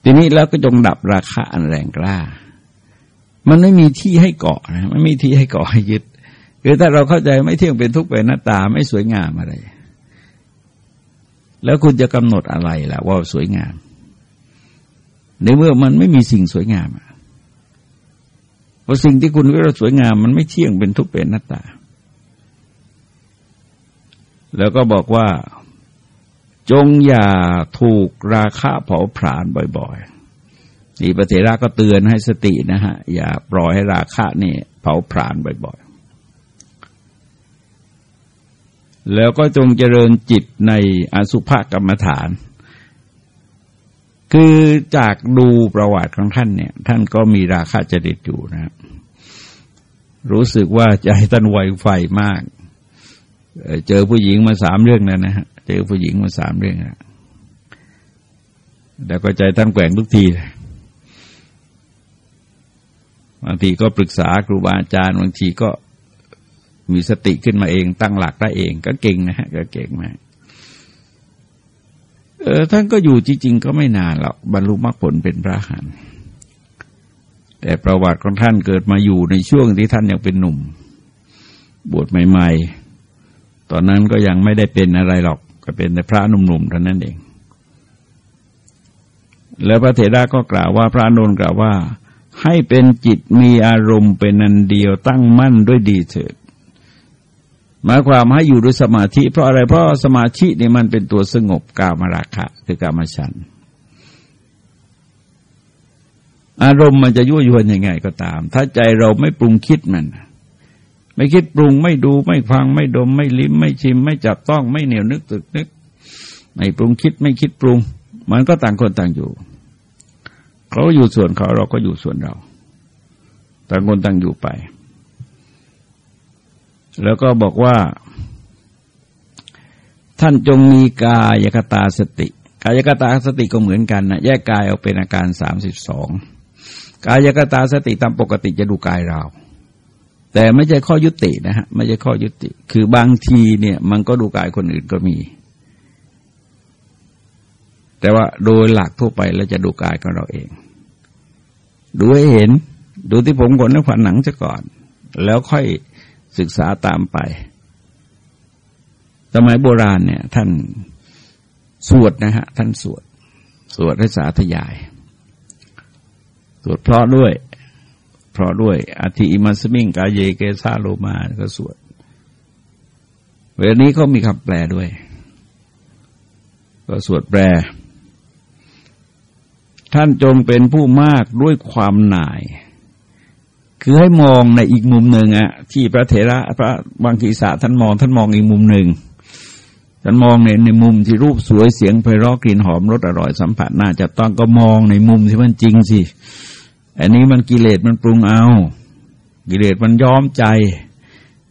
ทีนี้แล้วก็จงดับราคาอันแรงกล้า มันไม่มีที่ให้เกาะนะไม่มีที่ให้เกาะให้ยึดคือถ้าเราเข้าใจไม่เที่ยงเป็นทุกข์เป็นหน้าตาไม่สวยงามอะไร แล้วคุณจะกำหนดอะไรล่ะ ว่าสวยงาม ในเมื่อมันไม่มีสิ่งสวยงามเพราะสิ่งที่คุณว่าสวยงาม มันไม่เที่ยงเป็นทุกข์เป็นหน้าตา แล้วก็บอกว่า จงอย่าถูกราคะเผาผลาญบ่อยๆนี่พระเถระก็เตือนให้สตินะฮะ อย่าปล่อยให้ราคะนี่เผาผลาญบ่อยๆ แล้วก็จงเจริญจิตในอสุภกรรมฐาน คือจากดูประวัติของท่านเนี่ย ท่านก็มีราคะจริตอยู่นะ รู้สึกว่าใจท่านไวไฟมาก เจอผู้หญิงมาสามเรื่องแล้วนะฮะเจอผู้หญิงมาสามเรื่องแล้วแล้วก็ใจท่านแกว่งทุกทีบางทีก็ปรึกษาครูบาอาจารย์บางทีก็มีสติขึ้นมาเอง ตั้งหลักได้เองก็เก่งนะฮะก็เก่งมากเออท่านก็อยู่จริงๆ ก็ไม่นานหรอกบรรลุมรรคผลเป็นพระหันแต่ประวัติของท่านเกิดมาอยู่ในช่วงที่ท่านยังเป็นหนุ่ม บวชใหม่ ๆ ตอนนั้นก็ยังไม่ได้เป็นอะไรหรอก ก็เป็นแต่พระหนุ่มๆเท่านั้นเอง แล้วพระเถระก็กล่าวว่าพระนนท์กล่าวว่า ให้เป็นจิตมีอารมณ์เป็นนันเดียวตั้งมั่นด้วยดีเถิดหมายความให้อยู่ด้วยสมาธิ เพราะอะไรเพราะสมาธินี่มันเป็นตัวสงบกามราคะ คือกามฉัน อารมณ์มันจะยั่วยวนยังไงก็ตาม ถ้าใจเราไม่ปรุงคิดมัน ไม่คิดปรุงไม่ดูไม่ฟังไม่ดม ไม่ลิ้ม ไม่ชิม ไม่จับต้องไม่เหนียวนึกตึกนึก ไม่ปรุงคิดไม่คิดปรุง มันก็ต่างคนต่างอยู่ เขาอยู่ส่วนเขาเราก็อยู่ส่วนเรา ต่างคนต่างอยู่ไป แล้วก็บอกว่า ท่านจงมีกายกตาสติ กายกตาสติก็เหมือนกันนะแยกกายออกเป็นอาการสามสิบสองกายกตาสติตามปกติจะดูกายเรา แต่ไม่ใช่ข้อยุตินะฮะไม่ใช่ข้อยุติ คือบางทีเนี่ยมันก็ดูกายคนอื่นก็มี แต่ว่าโดยหลักทั่วไปเราจะดูกายของเราเอง ดูให้เห็น ดูที่ผมขนและฝันหนังจะก่อน แล้วค่อยศึกษาตามไปสมัยโบราณเนี่ย ท่านสวดนะฮะ ท่านสวด สวดให้สาธยาย สวดเพราะด้วย เพราะด้วยอธิอิมัสมิงกาเยเกซาโลมาก็สวดเวลานี้เขามีคำแปลด้วย ก็สวดแปล ท่านจงเป็นผู้มากด้วยความหน่าย คือให้มองในอีกมุมหนึ่งอะที่พระเถระพระบางกีสะท่านมอง ท่านมองอีกมุมหนึ่งท่านมองในในมุมที่รูปสวยเสียงไพเราะกลิ่นหอมรสอร่อยสัมผัสน่าจะต้องก็มองในมุมที่มันจริงสิ อันนี้มันกิเลสมันปรุงเอา กิเลสมันย้อมใจ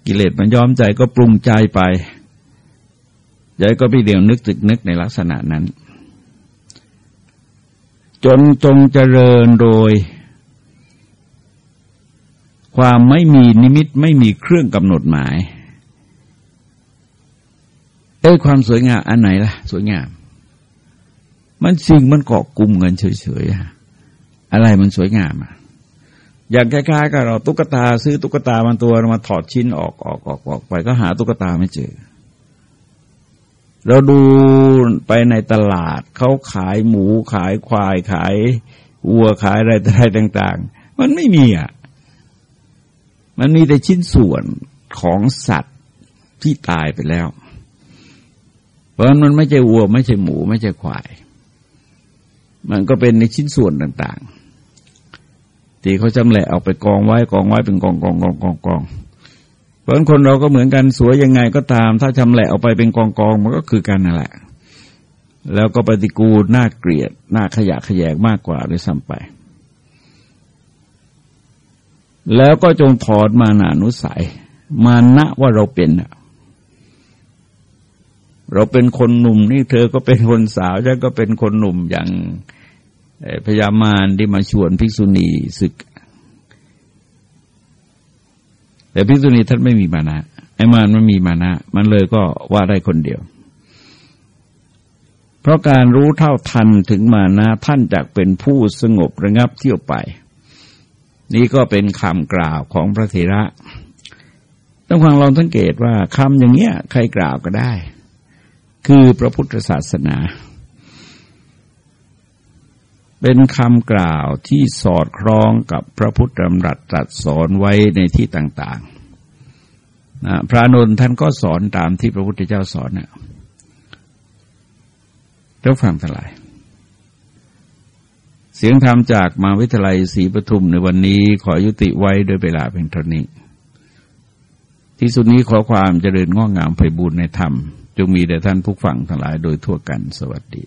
กิเลสมันย้อมใจก็ปรุงใจไปใจก็ไปเดี๋ยวนึกตึกนึกในลักษณะนั้น จนจงเจริญโดย ความไม่มีนิมิตไม่มีเครื่องกำหนดหมายเอ้ความสวยงามอันไหนล่ะ สวยงาม มันสิ่งมันเกาะกลุ่มเงินเฉยๆ อะไรมันสวยงามอะอย่างคล้ายๆกับเราตุ๊กตาซื้อตุ๊กตามันตัวมาถอดชิ้นออกออกออกออกไปก็หาตุ๊กตาไม่เจอ เราดูไปในตลาดเขาขายหมูขายควายขายวัวขายอะไรอะไรต่าง ๆ มันไม่มีอะ มันมีแต่ชิ้นส่วนของสัตว์ที่ตายไปแล้ว เพราะมันไม่ใช่วัว ไม่ใช่หมู ไม่ใช่ควาย มันก็เป็นในชิ้นส่วนต่าง ๆที่เขาจำแหละเอาไปกองไว้กองไว้เป็นกองกองกองกองกองเพราะคนเราก็เหมือนกันสวยยังไงก็ตาม ถ้าชำแหละออกไปเป็นกองกองมันก็คือกันนั่นแหละ แล้วก็ปฏิกูลน่าเกลียดน่าขยะขยงมากกว่าด้วยซ้ำไป แล้วก็จงถอดมานานุสัย มานะว่าเราเป็นเราเป็นคนหนุ่มนี่เธอก็เป็นคนสาวฉันก็เป็นคนหนุ่มอย่าง พยามารที่มาชวนภิกษุณีศึก แต่พิกษุณีท่านไม่มีมานะไอ้มานมันมีมานะ มันเลยก็ว่าได้คนเดียว เพราะการรู้เท่าทันถึงมานะท่านจักเป็นผู้สงบระงับเที่ยวไป นี่ก็เป็นคำกล่าวของพระเถระต้องฟังลองสังเกตว่าคำอย่างเงี้ยใครกล่าวก็ได้ คือพระพุทธศาสนา เป็นคำกล่าวที่สอดคล้องกับพระพุทธธรรมรัสตรัสสอนไว้ในที่ต่างๆนะพระนนท์ท่านก็สอนตามที่พระพุทธเจ้าสอนเนะแล้วฟังทั้งหลาย เสียงธรรมจากมาวิทยาลัยศรีปทุมในวันนี้ขอยุติไว้โดยเวลาเพียงเท่านี้ ที่สุดนี้ขอความเจริญง้องามไพบูรณ์ในธรรมจงมีแด่ท่านผู้ฟังทั้งหลายโดยทั่วกันสวัสดี